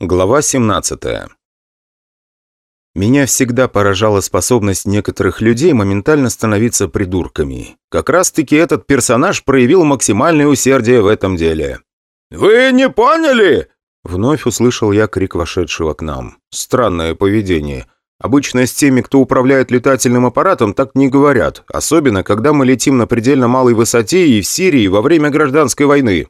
Глава 17 Меня всегда поражала способность некоторых людей моментально становиться придурками. Как раз-таки этот персонаж проявил максимальное усердие в этом деле. «Вы не поняли?» Вновь услышал я крик вошедшего к нам. Странное поведение. Обычно с теми, кто управляет летательным аппаратом, так не говорят. Особенно, когда мы летим на предельно малой высоте и в Сирии во время гражданской войны.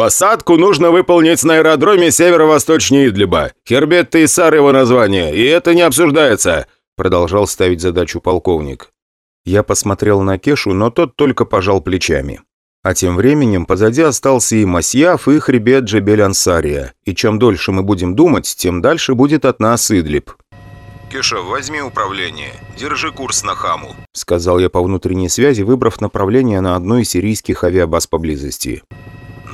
«Посадку нужно выполнить на аэродроме северо-восточнее Идлиба. Хербет Тейсар его название, и это не обсуждается», продолжал ставить задачу полковник. Я посмотрел на Кешу, но тот только пожал плечами. А тем временем позади остался и Масьяф, и хребет Джебель-Ансария. И чем дольше мы будем думать, тем дальше будет от нас Идлиб. «Кеша, возьми управление. Держи курс на Хаму», — сказал я по внутренней связи, выбрав направление на одну из сирийских авиабаз поблизости.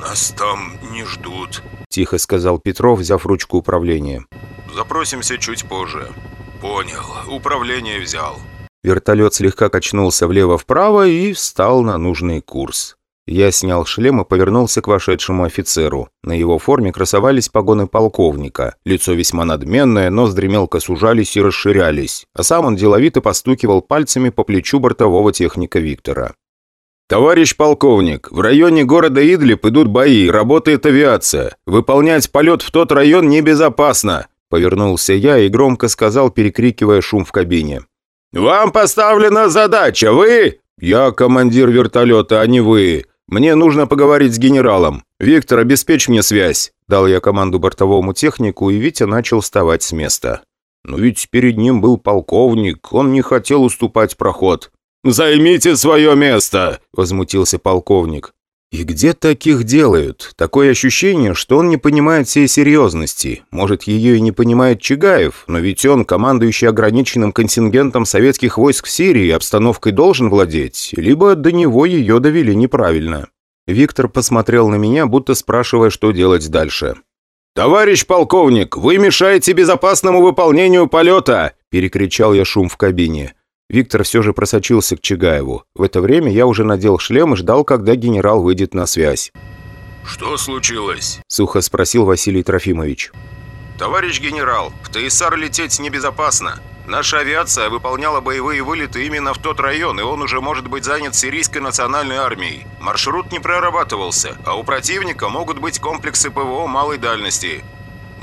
«Нас там не ждут», — тихо сказал Петров, взяв ручку управления. «Запросимся чуть позже». «Понял. Управление взял». Вертолет слегка качнулся влево-вправо и встал на нужный курс. Я снял шлем и повернулся к вошедшему офицеру. На его форме красовались погоны полковника. Лицо весьма надменное, ноздри мелко сужались и расширялись. А сам он деловито постукивал пальцами по плечу бортового техника Виктора. «Товарищ полковник, в районе города Идлиб идут бои, работает авиация. Выполнять полет в тот район небезопасно!» Повернулся я и громко сказал, перекрикивая шум в кабине. «Вам поставлена задача, вы...» «Я командир вертолета, а не вы. Мне нужно поговорить с генералом. Виктор, обеспечь мне связь!» Дал я команду бортовому технику, и Витя начал вставать с места. Но ведь перед ним был полковник, он не хотел уступать проход. «Займите свое место!» – возмутился полковник. «И где таких делают? Такое ощущение, что он не понимает всей серьезности. Может, ее и не понимает Чигаев, но ведь он, командующий ограниченным контингентом советских войск в Сирии, обстановкой должен владеть, либо до него ее довели неправильно». Виктор посмотрел на меня, будто спрашивая, что делать дальше. «Товарищ полковник, вы мешаете безопасному выполнению полета!» – перекричал я шум в кабине. Виктор все же просочился к Чигаеву. В это время я уже надел шлем и ждал, когда генерал выйдет на связь. «Что случилось?» – сухо спросил Василий Трофимович. «Товарищ генерал, в Таисар лететь небезопасно. Наша авиация выполняла боевые вылеты именно в тот район, и он уже может быть занят сирийской национальной армией. Маршрут не прорабатывался, а у противника могут быть комплексы ПВО малой дальности.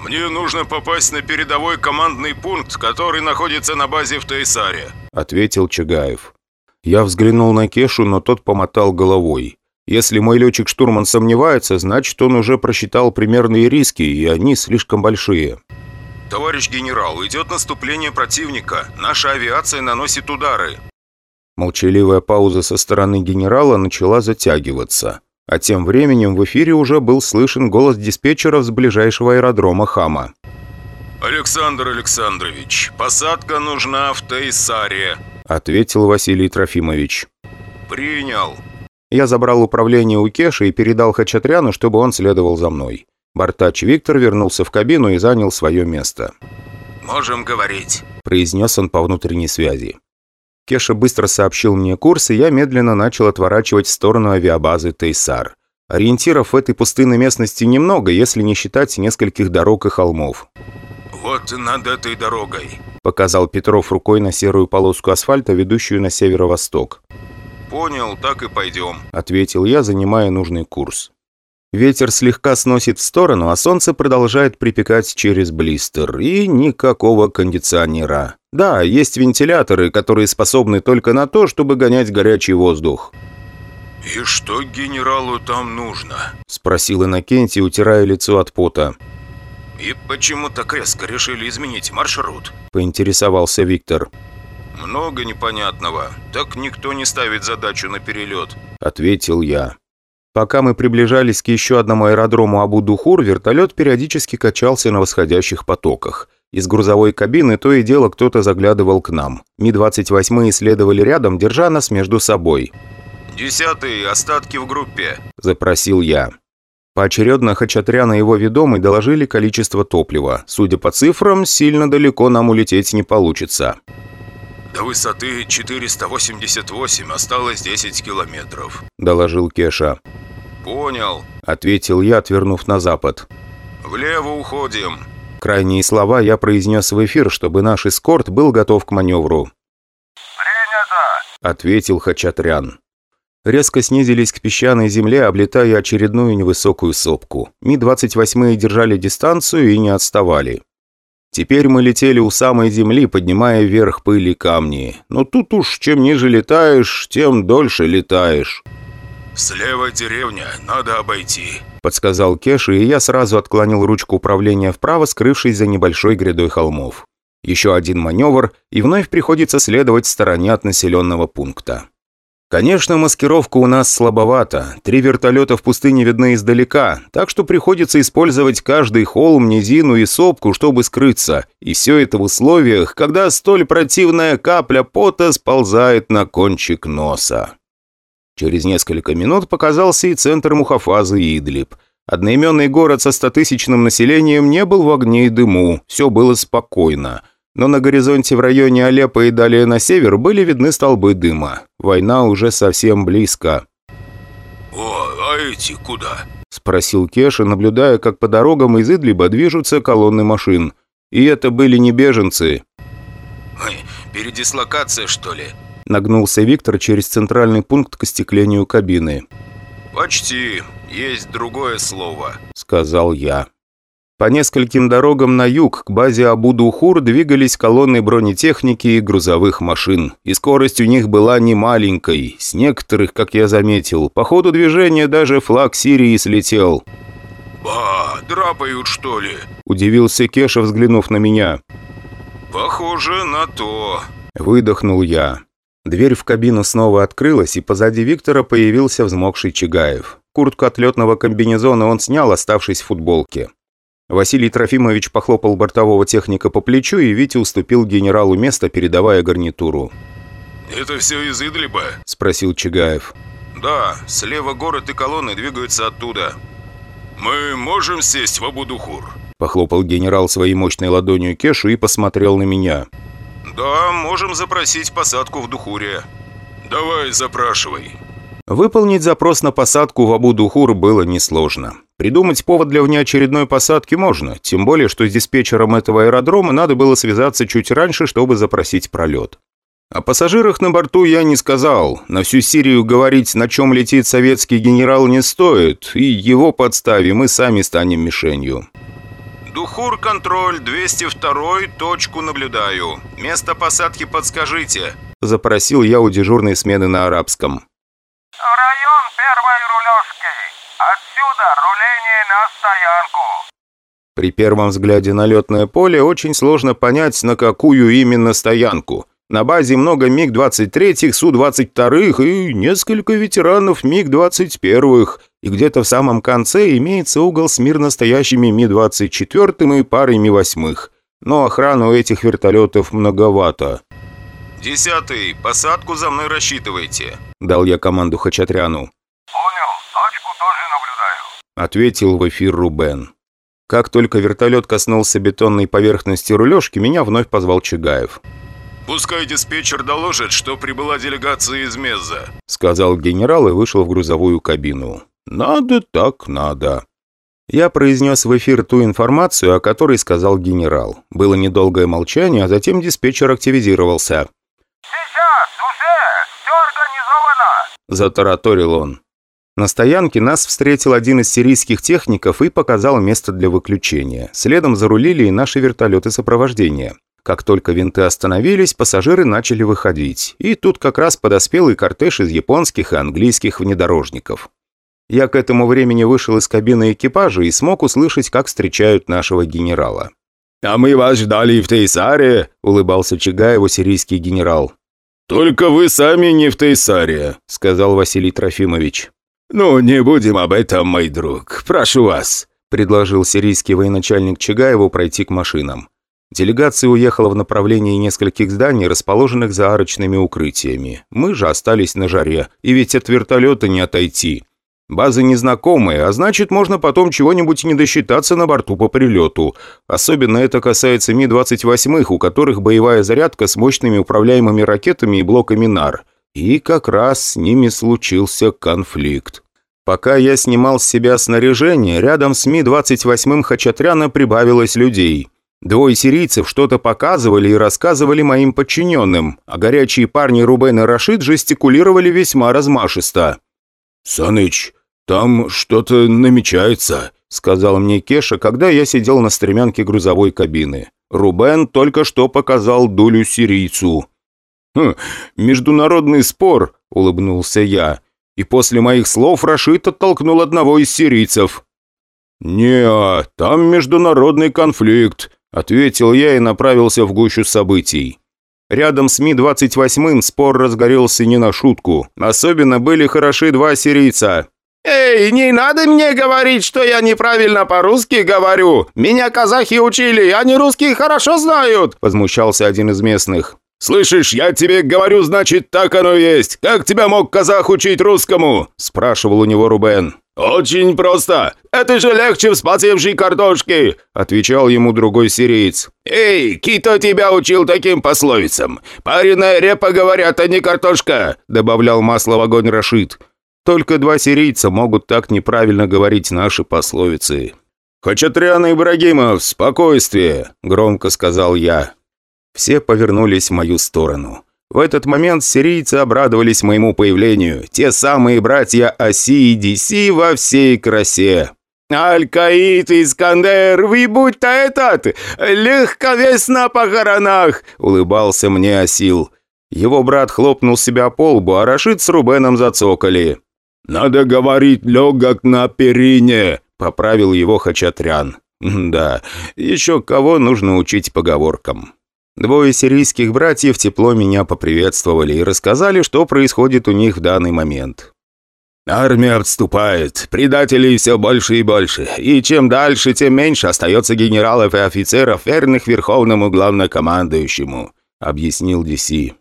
«Мне нужно попасть на передовой командный пункт, который находится на базе в Тайсаре», — ответил Чагаев. Я взглянул на Кешу, но тот помотал головой. Если мой летчик-штурман сомневается, значит, он уже просчитал примерные риски, и они слишком большие. «Товарищ генерал, идет наступление противника. Наша авиация наносит удары». Молчаливая пауза со стороны генерала начала затягиваться. А тем временем в эфире уже был слышен голос диспетчера с ближайшего аэродрома Хама. «Александр Александрович, посадка нужна в Тейсаре», — ответил Василий Трофимович. «Принял». Я забрал управление у Кеши и передал Хачатряну, чтобы он следовал за мной. Бортач Виктор вернулся в кабину и занял свое место. «Можем говорить», — произнес он по внутренней связи. Кеша быстро сообщил мне курс, и я медленно начал отворачивать в сторону авиабазы Тейсар. Ориентиров в этой пустынной местности немного, если не считать нескольких дорог и холмов. «Вот над этой дорогой», — показал Петров рукой на серую полоску асфальта, ведущую на северо-восток. «Понял, так и пойдем», — ответил я, занимая нужный курс. Ветер слегка сносит в сторону, а солнце продолжает припекать через блистер. И никакого кондиционера. Да, есть вентиляторы, которые способны только на то, чтобы гонять горячий воздух. «И что генералу там нужно?» – спросил Иннокентий, утирая лицо от пота. «И почему так резко решили изменить маршрут?» – поинтересовался Виктор. «Много непонятного. Так никто не ставит задачу на перелет», – ответил я. Пока мы приближались к еще одному аэродрому Абу-Духур, вертолет периодически качался на восходящих потоках. Из грузовой кабины то и дело кто-то заглядывал к нам. Ми-28 исследовали рядом, держа нас между собой. «Десятый, остатки в группе», – запросил я. Поочередно Хачатрян и его ведомый доложили количество топлива. Судя по цифрам, сильно далеко нам улететь не получится. «До высоты 488 осталось 10 километров», – доложил Кеша. «Понял», – ответил я, отвернув на запад. «Влево уходим». Крайние слова я произнес в эфир, чтобы наш эскорт был готов к маневру. «Принято!» — ответил Хачатрян. Резко снизились к песчаной земле, облетая очередную невысокую сопку. Ми-28 держали дистанцию и не отставали. Теперь мы летели у самой земли, поднимая вверх пыли камни. Но тут уж чем ниже летаешь, тем дольше летаешь. «Слева деревня, надо обойти», — подсказал Кеш, и я сразу отклонил ручку управления вправо, скрывшись за небольшой грядой холмов. Еще один маневр, и вновь приходится следовать стороне от населенного пункта. Конечно, маскировка у нас слабовата. Три вертолета в пустыне видны издалека, так что приходится использовать каждый холм, низину и сопку, чтобы скрыться. И все это в условиях, когда столь противная капля пота сползает на кончик носа. Через несколько минут показался и центр Мухафазы Идлиб. Одноименный город со стотысячным населением не был в огне и дыму, все было спокойно. Но на горизонте в районе Алеппо и далее на север были видны столбы дыма. Война уже совсем близко. «О, а эти куда?» – спросил Кеша, наблюдая, как по дорогам из Идлиба движутся колонны машин. И это были не беженцы. Передислокация, что ли?» Нагнулся Виктор через центральный пункт к остеклению кабины. «Почти. Есть другое слово», – сказал я. По нескольким дорогам на юг к базе Абу-Духур двигались колонны бронетехники и грузовых машин. И скорость у них была не маленькой. С некоторых, как я заметил, по ходу движения даже флаг Сирии слетел. «Ба, драпают, что ли?» – удивился Кеша, взглянув на меня. «Похоже на то», – выдохнул я. Дверь в кабину снова открылась, и позади Виктора появился взмокший Чигаев. Куртку отлетного комбинезона он снял, оставшись в футболке. Василий Трофимович похлопал бортового техника по плечу, и Витя уступил генералу место, передавая гарнитуру. «Это все из Идлиба?» – спросил Чигаев. «Да, слева город и колонны двигаются оттуда». «Мы можем сесть в Абудухур?» – похлопал генерал своей мощной ладонью Кешу и посмотрел на меня. «Да, можем запросить посадку в Духуре». «Давай, запрашивай». Выполнить запрос на посадку в Абу-Духур было несложно. Придумать повод для внеочередной посадки можно, тем более, что с диспетчером этого аэродрома надо было связаться чуть раньше, чтобы запросить пролет. О пассажирах на борту я не сказал. На всю Сирию говорить, на чем летит советский генерал, не стоит, и его подставе мы сами станем мишенью. «Духур, контроль, 202 точку наблюдаю. Место посадки подскажите», – запросил я у дежурной смены на арабском. «Район первой рулежки. Отсюда руление на стоянку». При первом взгляде на летное поле очень сложно понять, на какую именно стоянку. На базе много МиГ-23, Су-22 и несколько ветеранов МиГ-21, и где-то в самом конце имеется угол с мирно стоящими Ми-24 и парой Ми-8. Но охрану этих вертолетов многовато. «Десятый, посадку за мной рассчитывайте», – дал я команду Хачатряну. «Понял, точку тоже наблюдаю», – ответил в эфир Рубен. Как только вертолет коснулся бетонной поверхности рулежки, меня вновь позвал Чигаев. «Пускай диспетчер доложит, что прибыла делегация из Мезза», — сказал генерал и вышел в грузовую кабину. «Надо так надо». Я произнес в эфир ту информацию, о которой сказал генерал. Было недолгое молчание, а затем диспетчер активизировался. «Сейчас, уже, все организовано!» – затараторил он. На стоянке нас встретил один из сирийских техников и показал место для выключения. Следом зарулили и наши вертолеты сопровождения. Как только винты остановились, пассажиры начали выходить. И тут как раз подоспел и кортеж из японских и английских внедорожников. Я к этому времени вышел из кабины экипажа и смог услышать, как встречают нашего генерала. «А мы вас ждали в Тейсаре», — улыбался Чигаеву сирийский генерал. «Только вы сами не в Тейсаре», — сказал Василий Трофимович. «Ну, не будем об этом, мой друг. Прошу вас», — предложил сирийский военачальник Чигаеву пройти к машинам. Делегация уехала в направлении нескольких зданий, расположенных за арочными укрытиями. Мы же остались на жаре, и ведь от вертолета не отойти. Базы незнакомые, а значит, можно потом чего-нибудь не досчитаться на борту по прилету. Особенно это касается Ми-28, у которых боевая зарядка с мощными управляемыми ракетами и блоками НАР. И как раз с ними случился конфликт. Пока я снимал с себя снаряжение, рядом с Ми-28 Хачатряна прибавилось людей – Двое сирийцев что-то показывали и рассказывали моим подчиненным, а горячие парни Рубен и Рашид жестикулировали весьма размашисто. «Саныч, там что-то намечается», — сказал мне Кеша, когда я сидел на стремянке грузовой кабины. Рубен только что показал дулю сирийцу. «Хм, международный спор», — улыбнулся я. И после моих слов Рашид оттолкнул одного из сирийцев. «Не, там международный конфликт», — ответил я и направился в гущу событий. Рядом с Ми-28 спор разгорелся не на шутку. Особенно были хороши два сирийца. «Эй, не надо мне говорить, что я неправильно по-русски говорю! Меня казахи учили, они русский хорошо знают!» Возмущался один из местных. «Слышишь, я тебе говорю, значит, так оно есть! Как тебя мог казах учить русскому?» Спрашивал у него Рубен. «Очень просто! Это же легче вспотевшей картошки!» Отвечал ему другой сириец. «Эй, Кито тебя учил таким пословицам! Пареная репа, говорят, а не картошка!» Добавлял масло в огонь Рашид. Только два сирийца могут так неправильно говорить наши пословицы. «Хачатрян Ибрагимов, спокойствие!» – громко сказал я. Все повернулись в мою сторону. В этот момент сирийцы обрадовались моему появлению. Те самые братья Оси и Диси во всей красе. «Аль-Каид, Искандер, вы будь-то этот, легковес на похоронах!» — улыбался мне Осил. Его брат хлопнул себя по лбу, а Рашид с Рубеном зацокали. «Надо говорить легок на перине», — поправил его Хачатрян. «Да, еще кого нужно учить поговоркам». Двое сирийских братьев тепло меня поприветствовали и рассказали, что происходит у них в данный момент. «Армия отступает, предателей все больше и больше, и чем дальше, тем меньше остается генералов и офицеров, верных верховному главнокомандующему», — объяснил Диси.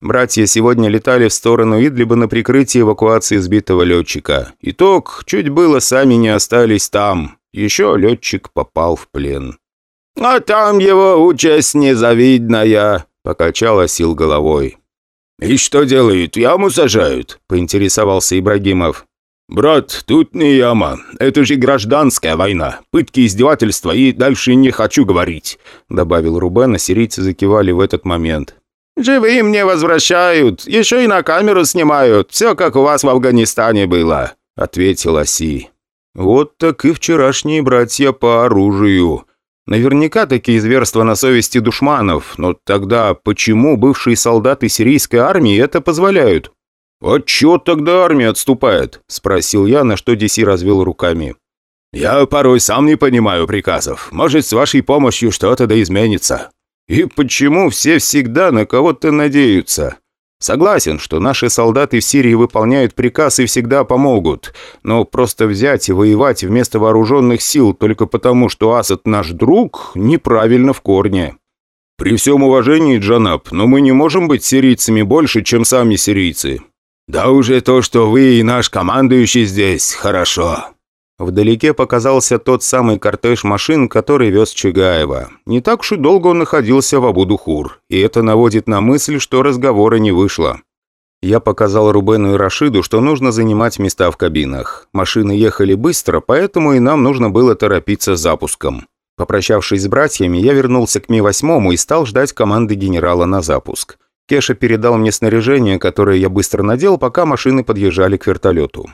Братья сегодня летали в сторону Идлиба на прикрытии эвакуации сбитого летчика. Итог, чуть было сами не остались там. Еще летчик попал в плен. «А там его участь незавидная», — покачала сил головой. «И что делают? Яму сажают?» — поинтересовался Ибрагимов. «Брат, тут не яма. Это же гражданская война. Пытки, издевательства и дальше не хочу говорить», — добавил Рубен, а сирийцы закивали в этот момент. «Живым не возвращают, еще и на камеру снимают. Все как у вас в Афганистане было», — ответил Оси. «Вот так и вчерашние братья по оружию. Наверняка такие зверства на совести душманов, но тогда почему бывшие солдаты сирийской армии это позволяют? «От чего тогда армия отступает?» – спросил я, на что Диси развел руками. «Я порой сам не понимаю приказов. Может, с вашей помощью что-то да изменится». «И почему все всегда на кого-то надеются?» Согласен, что наши солдаты в Сирии выполняют приказ и всегда помогут, но просто взять и воевать вместо вооруженных сил только потому, что Асад наш друг, неправильно в корне. При всем уважении, Джанаб, но мы не можем быть сирийцами больше, чем сами сирийцы. Да уже то, что вы и наш командующий здесь, хорошо. Вдалеке показался тот самый кортеж машин, который вез Чигаева. Не так уж и долго он находился в Абу-Духур, и это наводит на мысль, что разговора не вышло. Я показал Рубену и Рашиду, что нужно занимать места в кабинах. Машины ехали быстро, поэтому и нам нужно было торопиться с запуском. Попрощавшись с братьями, я вернулся к Ми-8 и стал ждать команды генерала на запуск. Кеша передал мне снаряжение, которое я быстро надел, пока машины подъезжали к вертолету.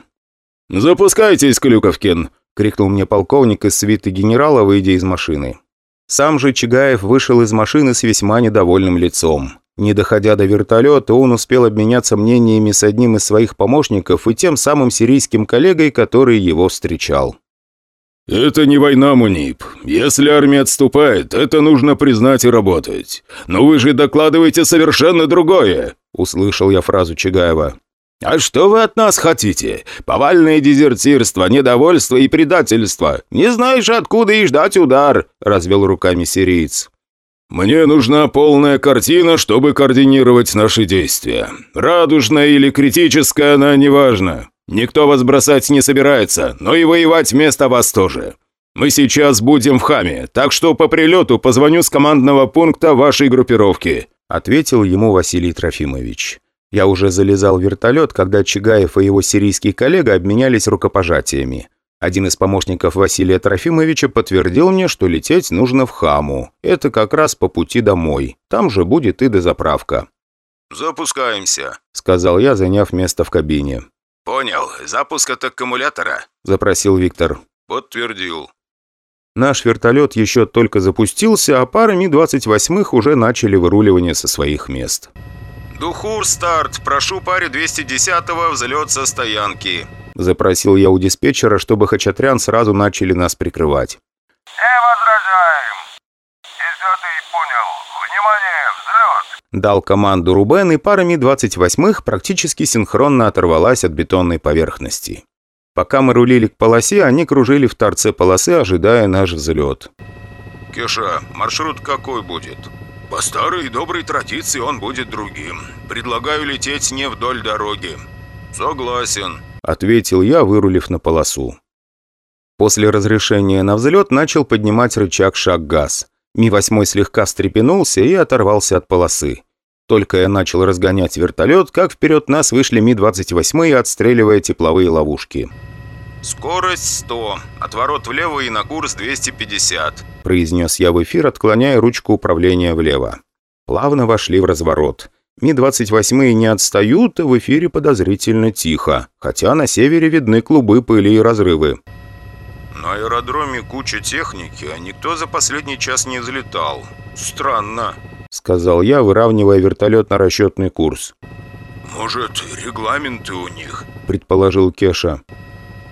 «Запускайтесь, Клюковкин!» — крикнул мне полковник из свиты генерала, выйдя из машины. Сам же Чигаев вышел из машины с весьма недовольным лицом. Не доходя до вертолета, он успел обменяться мнениями с одним из своих помощников и тем самым сирийским коллегой, который его встречал. «Это не война, Муниб. Если армия отступает, это нужно признать и работать. Но вы же докладываете совершенно другое!» – услышал я фразу Чигаева. «А что вы от нас хотите? Повальное дезертирство, недовольство и предательство. Не знаешь, откуда и ждать удар», – развел руками сириец. «Мне нужна полная картина, чтобы координировать наши действия. Радужная или критическая, она неважна. Никто вас бросать не собирается, но и воевать вместо вас тоже. Мы сейчас будем в Хаме, так что по прилету позвоню с командного пункта вашей группировки», – ответил ему Василий Трофимович. Я уже залезал в вертолет, когда Чигаев и его сирийский коллега обменялись рукопожатиями. Один из помощников Василия Трофимовича подтвердил мне, что лететь нужно в Хаму. Это как раз по пути домой. Там же будет и дозаправка. «Запускаемся», — сказал я, заняв место в кабине. «Понял. Запуск от аккумулятора?» — запросил Виктор. «Подтвердил». Наш вертолет еще только запустился, а пара Ми-28 уже начали выруливание со своих мест. «Духур, старт! Прошу паре 210-го взлет со стоянки!» Запросил я у диспетчера, чтобы Хачатрян сразу начали нас прикрывать. Не возражаем. Десятый понял. Внимание, взлет. Дал команду Рубен, и пара Ми-28 практически синхронно оторвалась от бетонной поверхности. Пока мы рулили к полосе, они кружили в торце полосы, ожидая наш взлет. «Кеша, маршрут какой будет?» «По старой доброй традиции он будет другим. Предлагаю лететь не вдоль дороги». «Согласен», — ответил я, вырулив на полосу. После разрешения на взлет начал поднимать рычаг шаг-газ. Ми-8 слегка встрепенулся и оторвался от полосы. Только я начал разгонять вертолет, как вперед нас вышли Ми-28, отстреливая тепловые ловушки. «Скорость 100, отворот влево и на курс 250», произнес я в эфир, отклоняя ручку управления влево. Плавно вошли в разворот. Ми-28 не отстают, в эфире подозрительно тихо, хотя на севере видны клубы пыли и разрывы. «На аэродроме куча техники, а никто за последний час не взлетал. Странно», — сказал я, выравнивая вертолет на расчетный курс. «Может, регламенты у них?» — предположил Кеша.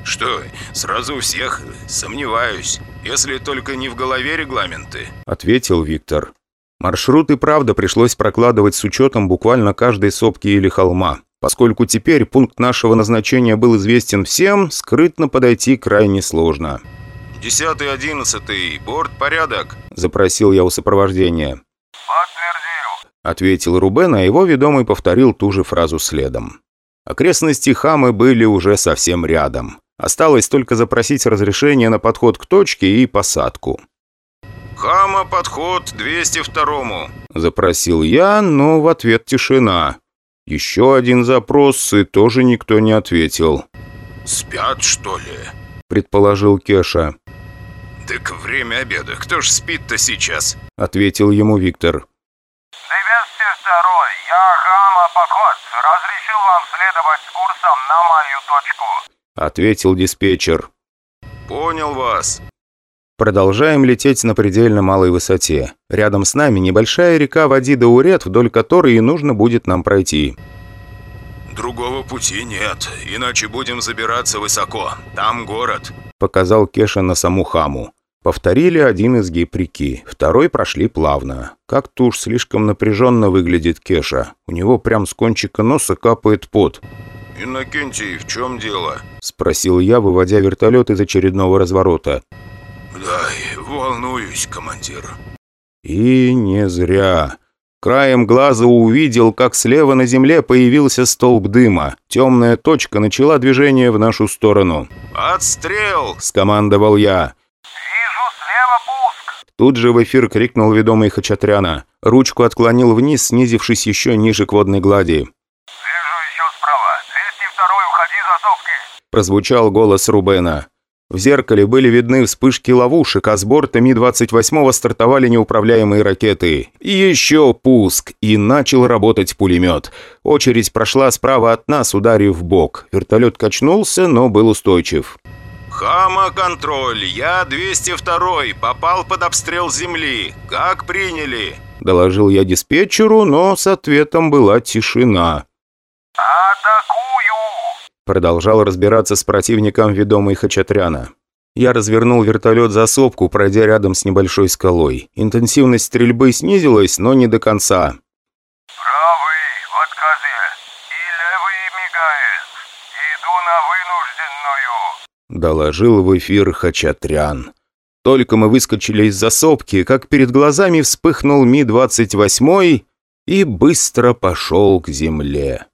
«Что, сразу у всех? Сомневаюсь. Если только не в голове регламенты», — ответил Виктор. Маршрут и правда пришлось прокладывать с учетом буквально каждой сопки или холма. Поскольку теперь пункт нашего назначения был известен всем, скрытно подойти крайне сложно. «Десятый, одиннадцатый, борт порядок?» – запросил я у сопровождения. Подтвердил. – ответил Рубен, а его ведомый повторил ту же фразу следом. Окрестности Хамы были уже совсем рядом. Осталось только запросить разрешение на подход к точке и посадку. «Хама, подход 202-му», – запросил я, но в ответ тишина. Еще один запрос, и тоже никто не ответил. «Спят, что ли?» – предположил Кеша. «Так время обеда. Кто ж спит-то сейчас?» – ответил ему Виктор. 202 я Хама Подход. Разрешил вам следовать с курсом на мою точку. – ответил диспетчер. «Понял вас». Продолжаем лететь на предельно малой высоте. Рядом с нами небольшая река води Даурет, вдоль которой и нужно будет нам пройти. «Другого пути нет, иначе будем забираться высоко. Там город», — показал Кеша на саму Хаму. Повторили один изгиб реки, второй прошли плавно. Как-то уж слишком напряженно выглядит Кеша. У него прям с кончика носа капает пот. «Иннокентий, в чем дело?» — спросил я, выводя вертолет из очередного разворота. «Да, волнуюсь, командир». И не зря. Краем глаза увидел, как слева на земле появился столб дыма. Темная точка начала движение в нашу сторону. «Отстрел!» – скомандовал я. Вижу слева пуск. Тут же в эфир крикнул ведомый Хачатряна. Ручку отклонил вниз, снизившись еще ниже к водной глади. Вижу еще справа. 202 уходи за сопки. Прозвучал голос Рубена. В зеркале были видны вспышки ловушек, а с борта Ми-28 стартовали неуправляемые ракеты. И еще пуск, и начал работать пулемет. Очередь прошла справа от нас, ударив в бок. Вертолет качнулся, но был устойчив. «Хама-контроль, я 202 попал под обстрел земли. Как приняли?» Доложил я диспетчеру, но с ответом была тишина. Продолжал разбираться с противником ведомый Хачатряна. Я развернул вертолет за сопку, пройдя рядом с небольшой скалой. Интенсивность стрельбы снизилась, но не до конца. Правый в отказе. И левый мигает. Иду на вынужденную. Доложил в эфир Хачатрян. Только мы выскочили из засопки, как перед глазами вспыхнул Ми-28 и быстро пошел к земле.